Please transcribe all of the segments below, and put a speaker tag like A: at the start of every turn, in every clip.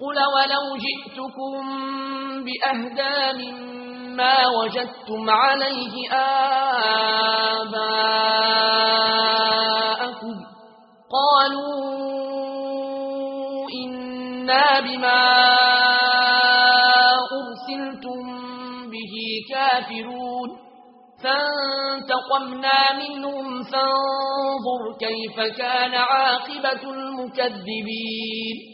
A: قل ولو جئتكم بأهدا مما وجدتم عليه آباءكم قالوا إنا بما أرسلتم به كافرون فانتقمنا منهم فانظر كيف كان عاقبة المكذبين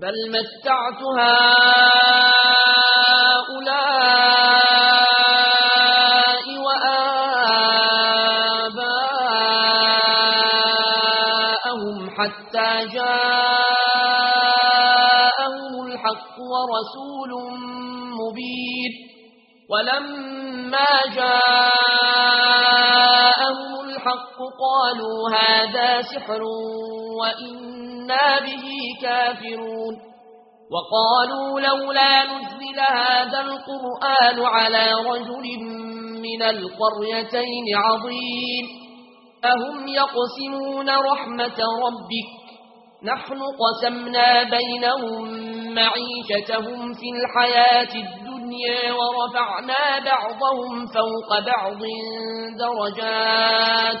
A: بل متعت هؤلاء وآباءهم حتى جاءهم الحق ورسول مبين ولما جاءهم الحق قالوا هذا سحر وإن كنا به كافرون وقالوا لولا نزل هذا القرآن على رجل من القريتين عظيم أهم يقسمون رحمة ربك نحن قسمنا بينهم معيشتهم في الحياة الدنيا ورفعنا بعضهم فوق بعض درجات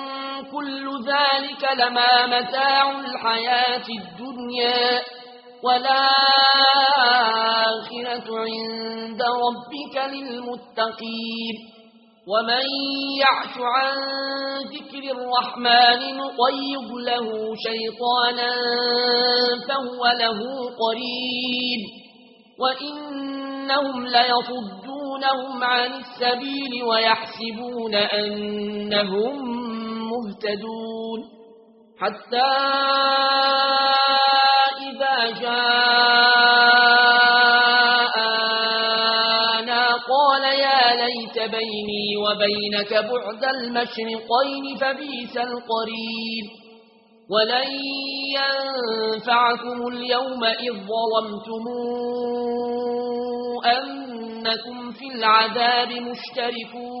A: كل ذلك لما متاع الحياة الدنيا والآخرة عند ربك للمتقين ومن يعش عن ذكر الرحمن نقيض له شيطانا فهو له قريب وإنهم ليصدونهم عن السبيل ويحسبون أنهم مهتدون حتى إذا جاءنا قال يا ليت بيني وبينك بعد المشرقين فبيس القريب ولن ينفعكم اليوم إذ ظلمتموا أنكم في العذاب مشتركون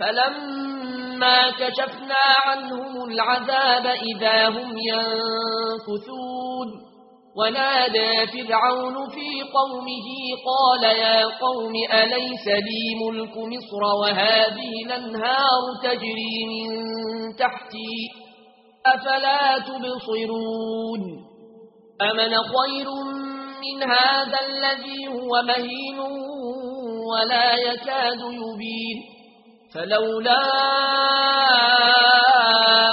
A: فلما كشفنا عنهم العذاب إذا هم ينكثون. ونادى فرعون في قومه قال يا قوم أليس لي ملك مصر وهذه الأنهار تجري من تحتي أفلا تبصرون. أمن خير من هذا الذي هو مهين ولا يكاد يبين. فلولا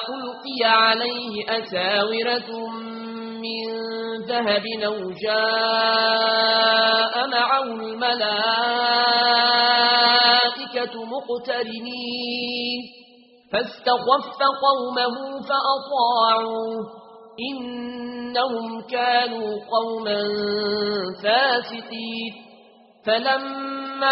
A: ألقي عليه أساورة من ذهب لو جاء معه الملائكة مقترنين. فاستخف قومه فأطاعوه. إنهم كانوا قوما فاسقين. فلما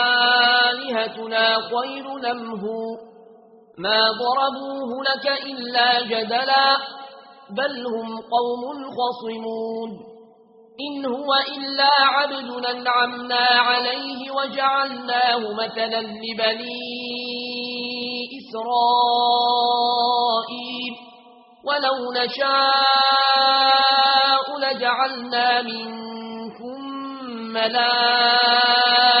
A: آلهتنا خير أم هو ما ضربوه لك إلا جدلا بل هم قوم خصمون إن هو إلا عبدنا نعمنا عليه وجعلناه مثلا لبني إسرائيل ولو نشاء لجعلنا منكم ملائكة